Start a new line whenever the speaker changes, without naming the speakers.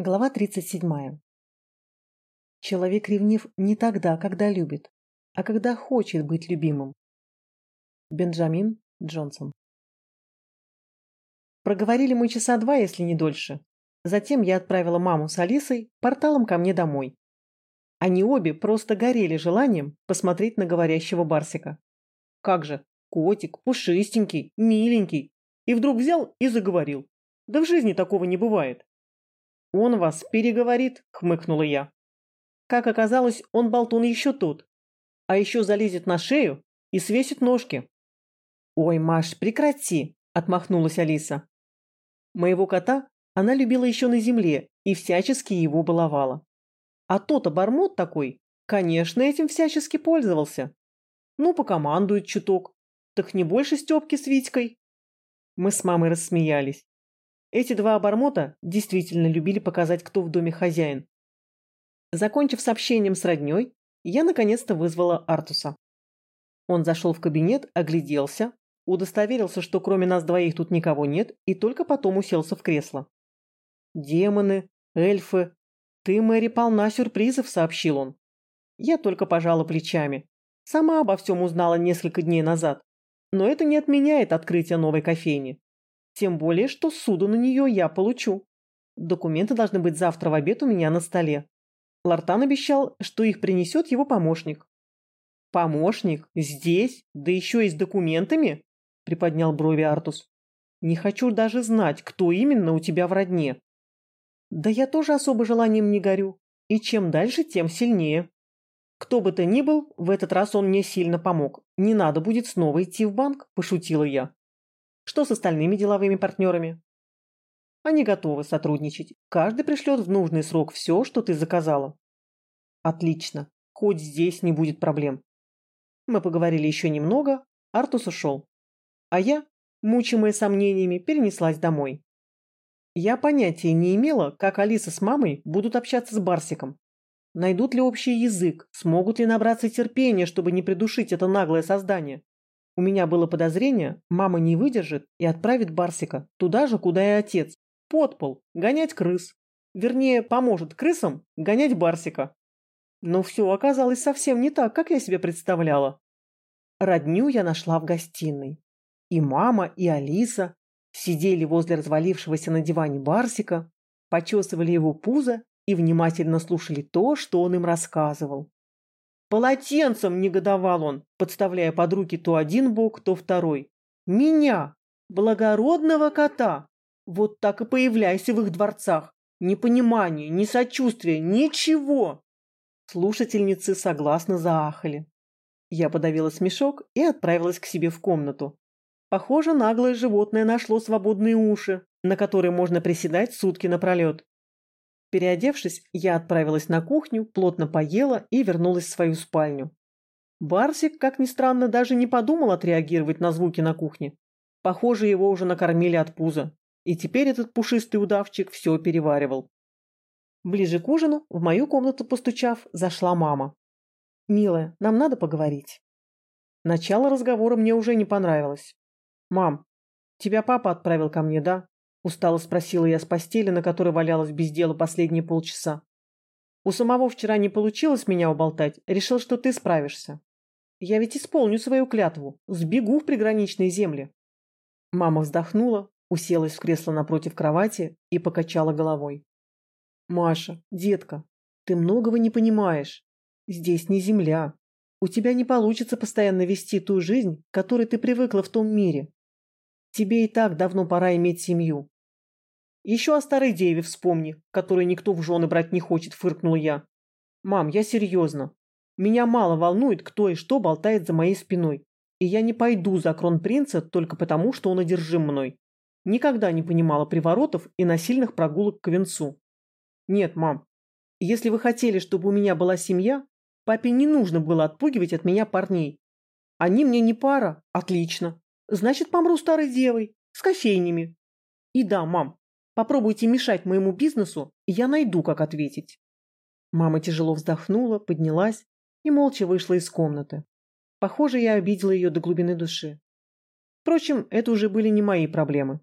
Глава 37. Человек ревнив не тогда, когда любит, а когда хочет быть любимым. Бенджамин Джонсон. Проговорили мы часа два, если не дольше. Затем я отправила маму с Алисой порталом ко мне домой. Они обе просто горели желанием посмотреть на говорящего Барсика. Как же, котик, пушистенький, миленький. И вдруг взял и заговорил. Да в жизни такого не бывает. «Он вас переговорит», — хмыкнула я. Как оказалось, он болтун еще тот. А еще залезет на шею и свесит ножки. «Ой, Маш, прекрати!» — отмахнулась Алиса. Моего кота она любила еще на земле и всячески его баловала. А тот обормот такой, конечно, этим всячески пользовался. Ну, покомандует чуток. Так не больше Степки с Витькой. Мы с мамой рассмеялись. Эти два обормота действительно любили показать, кто в доме хозяин. Закончив сообщением с роднёй, я наконец-то вызвала Артуса. Он зашел в кабинет, огляделся, удостоверился, что кроме нас двоих тут никого нет, и только потом уселся в кресло. «Демоны, эльфы, ты, Мэри, полна сюрпризов», — сообщил он. Я только пожала плечами. Сама обо всем узнала несколько дней назад. Но это не отменяет открытие новой кофейни. Тем более, что суду на нее я получу. Документы должны быть завтра в обед у меня на столе. Лартан обещал, что их принесет его помощник. «Помощник? Здесь? Да еще и с документами?» – приподнял брови Артус. «Не хочу даже знать, кто именно у тебя в родне». «Да я тоже особо желанием не горю. И чем дальше, тем сильнее. Кто бы то ни был, в этот раз он мне сильно помог. Не надо будет снова идти в банк», – пошутила я. Что с остальными деловыми партнерами? Они готовы сотрудничать. Каждый пришлет в нужный срок все, что ты заказала. Отлично. Хоть здесь не будет проблем. Мы поговорили еще немного, Артус ушел. А я, мучимая сомнениями, перенеслась домой. Я понятия не имела, как Алиса с мамой будут общаться с Барсиком. Найдут ли общий язык, смогут ли набраться терпения, чтобы не придушить это наглое создание. У меня было подозрение, мама не выдержит и отправит Барсика туда же, куда и отец, под пол, гонять крыс. Вернее, поможет крысам гонять Барсика. Но все оказалось совсем не так, как я себе представляла. Родню я нашла в гостиной. И мама, и Алиса сидели возле развалившегося на диване Барсика, почесывали его пузо и внимательно слушали то, что он им рассказывал. Полотенцем негодовал он, подставляя под руки то один бок, то второй. Меня, благородного кота. Вот так и появляйся в их дворцах. Ни понимания, ни сочувствия, ничего. Слушательницы согласно заахали. Я подавила смешок и отправилась к себе в комнату. Похоже, наглое животное нашло свободные уши, на которые можно приседать сутки напролет. Переодевшись, я отправилась на кухню, плотно поела и вернулась в свою спальню. Барсик, как ни странно, даже не подумал отреагировать на звуки на кухне. Похоже, его уже накормили от пуза. И теперь этот пушистый удавчик все переваривал. Ближе к ужину, в мою комнату постучав, зашла мама. «Милая, нам надо поговорить». Начало разговора мне уже не понравилось. «Мам, тебя папа отправил ко мне, да?» Устало спросила я с постели, на которой валялась без дела последние полчаса. У самого вчера не получилось меня уболтать, решил, что ты справишься. Я ведь исполню свою клятву, сбегу в приграничные земли. Мама вздохнула, уселась в кресло напротив кровати и покачала головой. Маша, детка, ты многого не понимаешь. Здесь не земля. У тебя не получится постоянно вести ту жизнь, к которой ты привыкла в том мире. Тебе и так давно пора иметь семью. Еще о старой деве вспомни, которую никто в жены брать не хочет, фыркнул я. Мам, я серьезно. Меня мало волнует, кто и что болтает за моей спиной. И я не пойду за кронпринца только потому, что он одержим мной. Никогда не понимала приворотов и насильных прогулок к венцу. Нет, мам, если вы хотели, чтобы у меня была семья, папе не нужно было отпугивать от меня парней. Они мне не пара, отлично. Значит, помру старой девой, с кофейнями. И да, мам, попробуйте мешать моему бизнесу, и я найду, как ответить. Мама тяжело вздохнула, поднялась и молча вышла из комнаты. Похоже, я обидела ее до глубины души. Впрочем, это уже были не мои проблемы.